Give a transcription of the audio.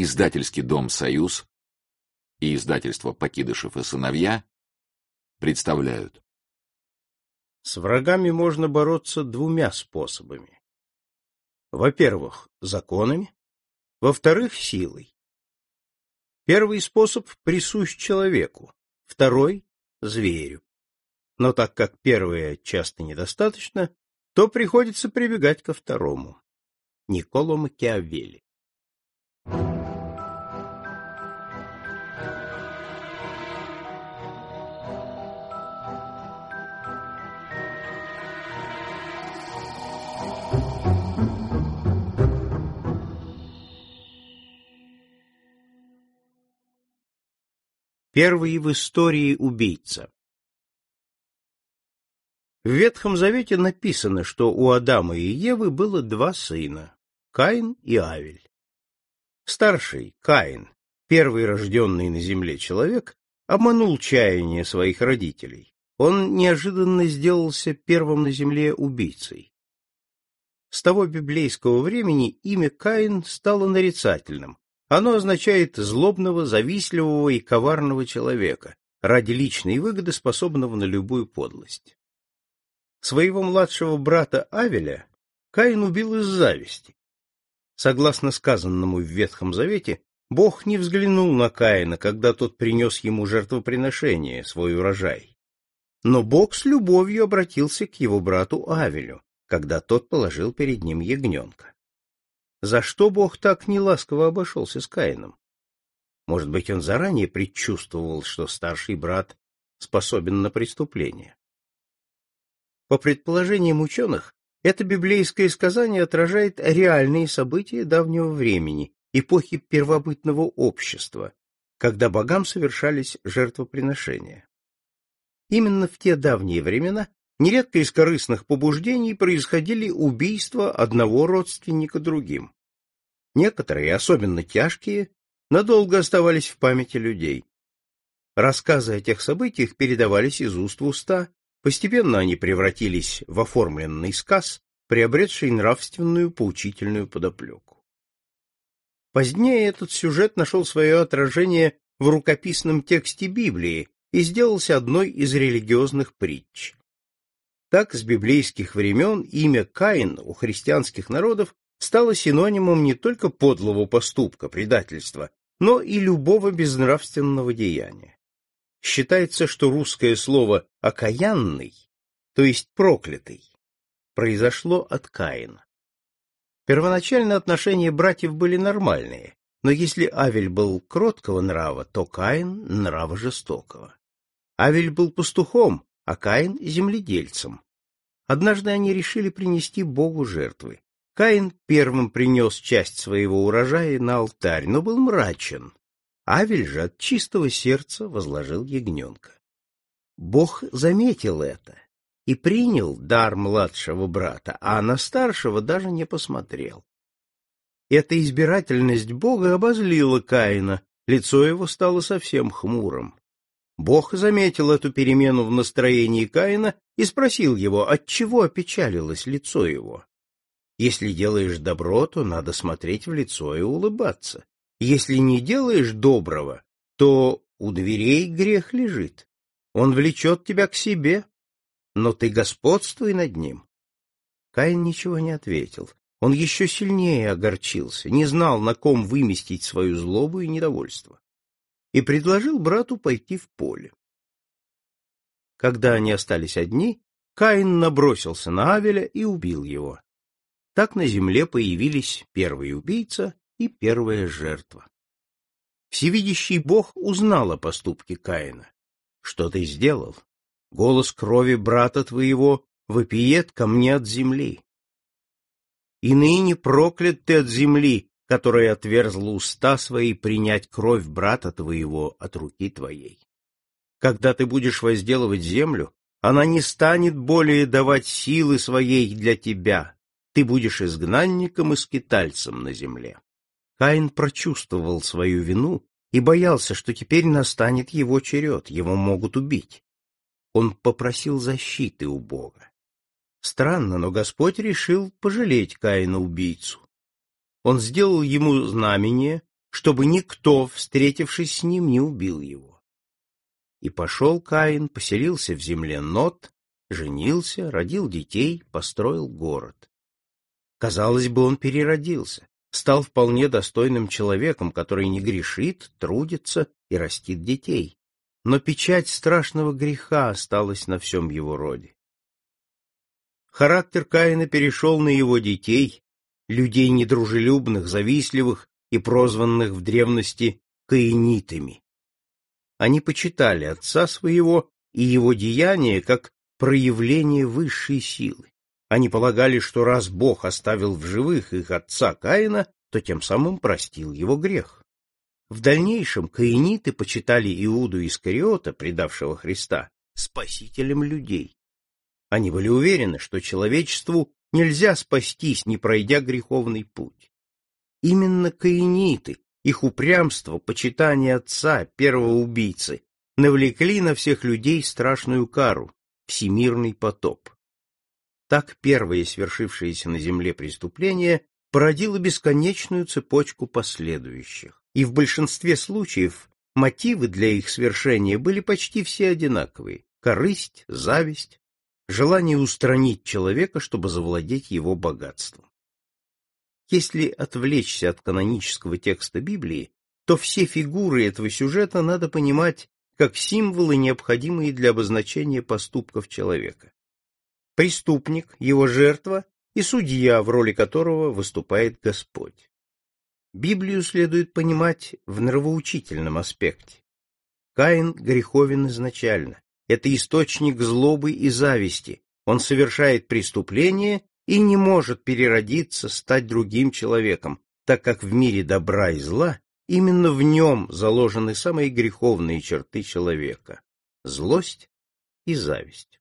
Издательский дом «Союз» и издательство «Покидышев и сыновья» представляют. С врагами можно бороться двумя способами. Во-первых, законами, во-вторых, силой. Первый способ присущ человеку, второй — зверю. Но так как первое часто недостаточно, то приходится прибегать ко второму. Николо Макиавелли Первый в истории убийца. В Ветхом Завете написано, что у Адама и Евы было два сына — Каин и Авель. Старший, Каин, первый рожденный на земле человек, обманул чаяние своих родителей. Он неожиданно сделался первым на земле убийцей. С того библейского времени имя Каин стало нарицательным, оно означает злобного, завистливого и коварного человека, ради личной выгоды способного на любую подлость. Своего младшего брата Авеля Каин убил из зависти. Согласно сказанному в Ветхом Завете, Бог не взглянул на Каина, когда тот принес ему жертвоприношение, свой урожай. Но Бог с любовью обратился к его брату Авелю, когда тот положил перед ним ягненка. За что Бог так неласково обошелся с Каином? Может быть, он заранее предчувствовал, что старший брат способен на преступление? По предположениям ученых, это библейское сказание отражает реальные события давнего времени, эпохи первобытного общества, когда богам совершались жертвоприношения. Именно в те давние времена Нередко из корыстных побуждений происходили убийства одного родственника другим. Некоторые, особенно тяжкие, надолго оставались в памяти людей. Рассказы о тех событиях передавались из уст в уста, постепенно они превратились в оформленный сказ, приобретший нравственную поучительную подоплеку. Позднее этот сюжет нашел свое отражение в рукописном тексте Библии и сделался одной из религиозных притч. Так с библейских времен имя Каин у христианских народов стало синонимом не только подлого поступка, предательства, но и любого безнравственного деяния. Считается, что русское слово «окаянный», то есть «проклятый», произошло от Каина. Первоначально отношения братьев были нормальные, но если Авель был кроткого нрава, то Каин — нрава жестокого. Авель был пастухом, а Каин — земледельцем. Однажды они решили принести Богу жертвы. Каин первым принес часть своего урожая на алтарь, но был мрачен. Авель же от чистого сердца возложил ягненка. Бог заметил это и принял дар младшего брата, а на старшего даже не посмотрел. Эта избирательность Бога обозлила Каина, лицо его стало совсем хмурым. Бог заметил эту перемену в настроении Каина и спросил его, отчего опечалилось лицо его. Если делаешь добро, то надо смотреть в лицо и улыбаться. Если не делаешь доброго, то у дверей грех лежит. Он влечет тебя к себе, но ты господствуй над ним. Каин ничего не ответил. Он еще сильнее огорчился, не знал, на ком выместить свою злобу и недовольство и предложил брату пойти в поле. Когда они остались одни, Каин набросился на Авеля и убил его. Так на земле появились первый убийца и первая жертва. Всевидящий Бог узнал о поступке Каина. Что ты сделал? Голос крови брата твоего вопиет ко мне от земли. И ныне проклят ты от земли, которая отверзла уста свои принять кровь брата твоего от руки твоей. Когда ты будешь возделывать землю, она не станет более давать силы своей для тебя, ты будешь изгнанником и скитальцем на земле. Каин прочувствовал свою вину и боялся, что теперь настанет его черед, его могут убить. Он попросил защиты у Бога. Странно, но Господь решил пожалеть Каина убийцу. Он сделал ему знамение, чтобы никто, встретившись с ним, не убил его. И пошел Каин, поселился в земле Нот, женился, родил детей, построил город. Казалось бы, он переродился, стал вполне достойным человеком, который не грешит, трудится и растит детей. Но печать страшного греха осталась на всем его роде. Характер Каина перешел на его детей, людей недружелюбных, завистливых и прозванных в древности каинитами. Они почитали отца своего и его деяния как проявление высшей силы. Они полагали, что раз Бог оставил в живых их отца Каина, то тем самым простил его грех. В дальнейшем каиниты почитали Иуду Искариота, предавшего Христа, спасителем людей. Они были уверены, что человечеству нельзя спастись, не пройдя греховный путь. Именно каиниты, их упрямство, почитание отца, первого убийцы, навлекли на всех людей страшную кару — всемирный потоп. Так первое свершившееся на земле преступление породило бесконечную цепочку последующих, и в большинстве случаев мотивы для их свершения были почти все одинаковые — корысть, зависть, желание устранить человека, чтобы завладеть его богатством. Если отвлечься от канонического текста Библии, то все фигуры этого сюжета надо понимать как символы, необходимые для обозначения поступков человека преступник, его жертва и судья, в роли которого выступает Господь. Библию следует понимать в нравоучительном аспекте. Каин греховен изначально. Это источник злобы и зависти. Он совершает преступление и не может переродиться, стать другим человеком, так как в мире добра и зла именно в нем заложены самые греховные черты человека — злость и зависть.